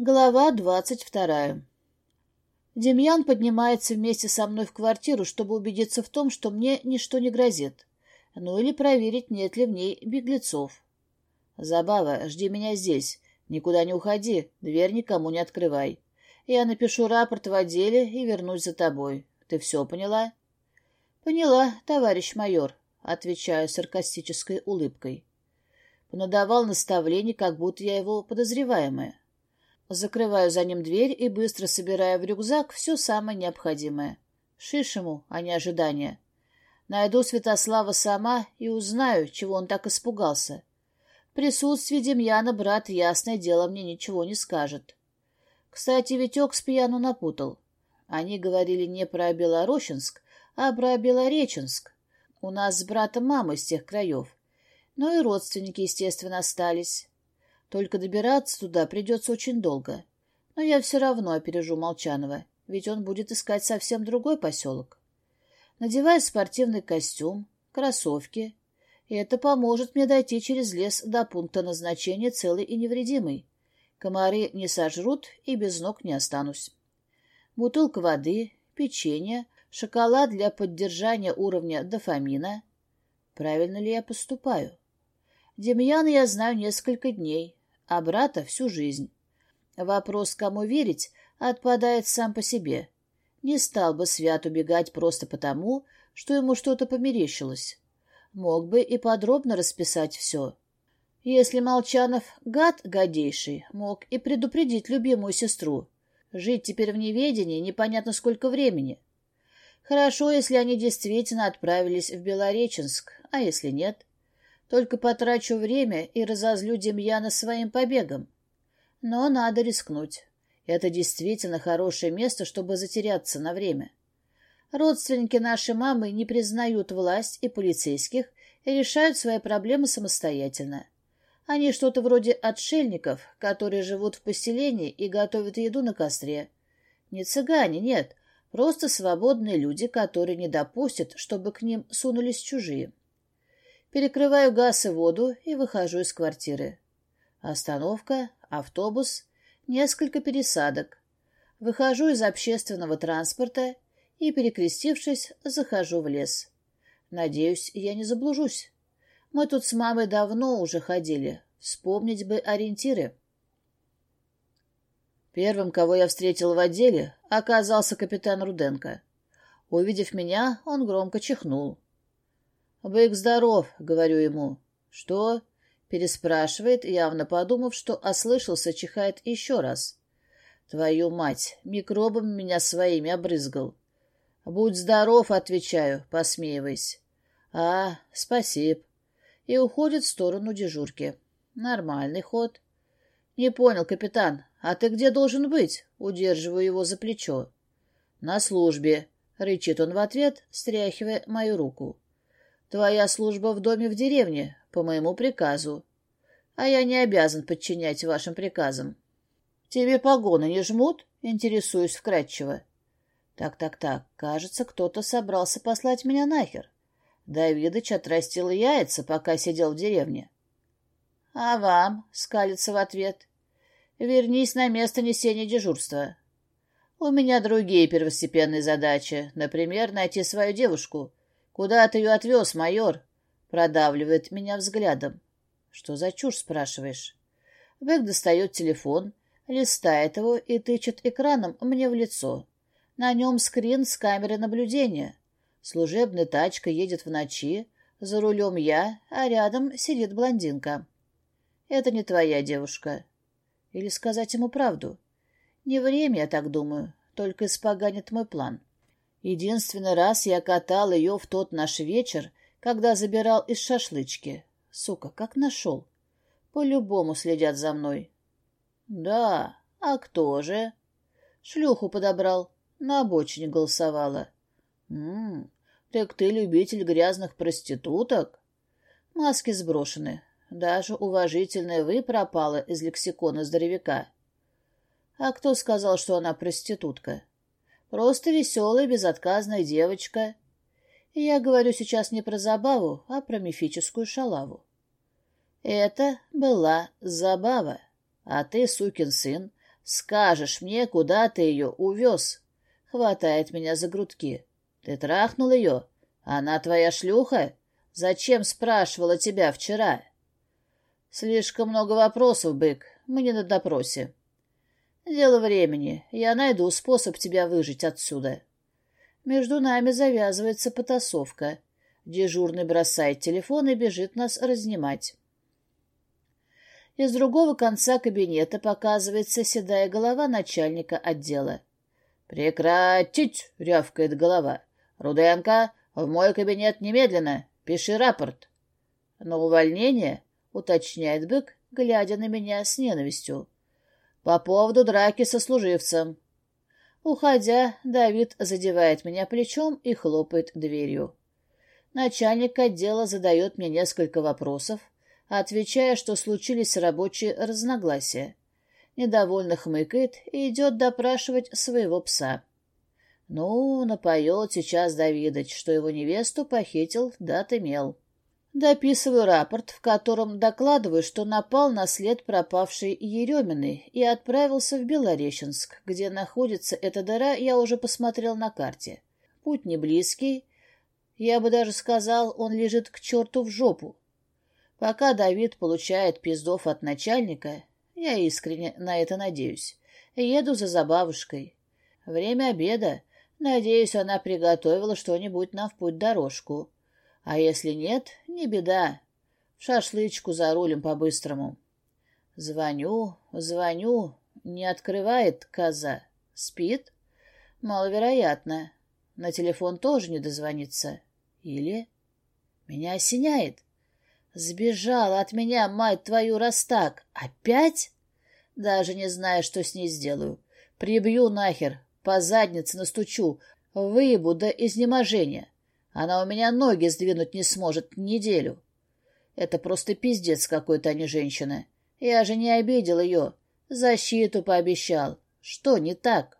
Глава двадцать вторая. Демьян поднимается вместе со мной в квартиру, чтобы убедиться в том, что мне ничто не грозит. Ну или проверить, нет ли в ней беглецов. Забава, жди меня здесь. Никуда не уходи, дверь никому не открывай. Я напишу рапорт в отделе и вернусь за тобой. Ты все поняла? Поняла, товарищ майор, отвечаю саркастической улыбкой. Понадавал наставление, как будто я его подозреваемая. Закрываю за ним дверь и быстро собираю в рюкзак все самое необходимое. Шиш ему, а не ожидания. Найду Святослава сама и узнаю, чего он так испугался. В присутствии Демьяна брат, ясное дело, мне ничего не скажет. Кстати, Витек с пьяну напутал. Они говорили не про Белорощенск, а про Белореченск. У нас с братом мама из тех краев. Но и родственники, естественно, остались. Только добираться туда придется очень долго. Но я все равно опережу Молчанова, ведь он будет искать совсем другой поселок. Надеваю спортивный костюм, кроссовки, и это поможет мне дойти через лес до пункта назначения целый и невредимый. Комары не сожрут и без ног не останусь. Бутылка воды, печенье, шоколад для поддержания уровня дофамина. Правильно ли я поступаю? Демьяна я знаю несколько дней, а брата всю жизнь. Вопрос, кому верить, отпадает сам по себе. Не стал бы Свят убегать просто потому, что ему что-то померещилось. Мог бы и подробно расписать все. Если Молчанов гад гадейший, мог и предупредить любимую сестру. Жить теперь в неведении непонятно сколько времени. Хорошо, если они действительно отправились в Белореченск, а если нет? Только потрачу время и разозлю Демьяна своим побегом. Но надо рискнуть. Это действительно хорошее место, чтобы затеряться на время. Родственники нашей мамы не признают власть и полицейских и решают свои проблемы самостоятельно. Они что-то вроде отшельников, которые живут в поселении и готовят еду на костре. Не цыгане, нет, просто свободные люди, которые не допустят, чтобы к ним сунулись чужие. Перекрываю газ и воду и выхожу из квартиры. Остановка, автобус, несколько пересадок. Выхожу из общественного транспорта и, перекрестившись, захожу в лес. Надеюсь, я не заблужусь. Мы тут с мамой давно уже ходили. Вспомнить бы ориентиры. Первым, кого я встретил в отделе, оказался капитан Руденко. Увидев меня, он громко чихнул. «Бык здоров», — говорю ему. «Что?» — переспрашивает, явно подумав, что ослышался, чихает еще раз. «Твою мать, микробом меня своими обрызгал». «Будь здоров», — отвечаю, посмеиваясь. «А, спасибо». И уходит в сторону дежурки. Нормальный ход. «Не понял, капитан, а ты где должен быть?» Удерживаю его за плечо. «На службе», — рычит он в ответ, стряхивая мою руку. Твоя служба в доме в деревне, по моему приказу. А я не обязан подчинять вашим приказам. Тебе погоны не жмут? Интересуюсь вкратчиво. Так-так-так, кажется, кто-то собрался послать меня нахер. Давидыч отрастил яйца, пока сидел в деревне. — А вам? — скалится в ответ. — Вернись на место несения дежурства. У меня другие первостепенные задачи, например, найти свою девушку, «Куда ты ее отвез, майор?» Продавливает меня взглядом. «Что за чушь?» — спрашиваешь. Бэк достает телефон, листает его и тычет экраном мне в лицо. На нем скрин с камеры наблюдения. Служебная тачка едет в ночи, за рулем я, а рядом сидит блондинка. Это не твоя девушка. Или сказать ему правду? Не время, я так думаю, только испоганит мой план. Единственный раз я катал ее в тот наш вечер, когда забирал из шашлычки. Сука, как нашел. По-любому следят за мной. Да, а кто же? Шлюху подобрал. На обочине голосовала. Ммм, так ты любитель грязных проституток? Маски сброшены. Даже уважительная «вы» пропала из лексикона здоровяка. А кто сказал, что она проститутка? Просто веселая, безотказная девочка. Я говорю сейчас не про забаву, а про мифическую шалаву. Это была забава, а ты, сукин сын, Скажешь мне, куда ты ее увез. Хватает меня за грудки. Ты трахнул ее? Она твоя шлюха? Зачем спрашивала тебя вчера? Слишком много вопросов, бык. Мы не на допросе. Дело времени. Я найду способ тебя выжить отсюда. Между нами завязывается потасовка. Дежурный бросает телефон и бежит нас разнимать. Из другого конца кабинета показывается седая голова начальника отдела. «Прекратить!» — рявкает голова. «Руденко, в мой кабинет немедленно. Пиши рапорт». «На увольнение?» — уточняет бык, глядя на меня с ненавистью. «По поводу драки со служивцем». Уходя, Давид задевает меня плечом и хлопает дверью. Начальник отдела задает мне несколько вопросов, отвечая, что случились рабочие разногласия. Недовольно хмыкает и идет допрашивать своего пса. Ну, напоет сейчас Давидыч, что его невесту похитил дат имел. Дописываю рапорт, в котором докладываю, что напал на след пропавшей Ереминой и отправился в Белореченск, где находится эта дыра, я уже посмотрел на карте. Путь не близкий, я бы даже сказал, он лежит к черту в жопу. Пока Давид получает пиздов от начальника, я искренне на это надеюсь, еду за забавушкой. Время обеда. Надеюсь, она приготовила что-нибудь нам в путь-дорожку. А если нет, не беда. В шашлычку за рулем по-быстрому. Звоню, звоню, не открывает коза. Спит? Маловероятно. На телефон тоже не дозвонится. Или... Меня осеняет. Сбежала от меня, мать твою, раз так. Опять? Даже не знаю, что с ней сделаю. Прибью нахер, по заднице настучу, выебу до изнеможения. Она у меня ноги сдвинуть не сможет неделю. Это просто пиздец какой-то, а не женщина. Я же не обидел ее. Защиту пообещал. Что не так?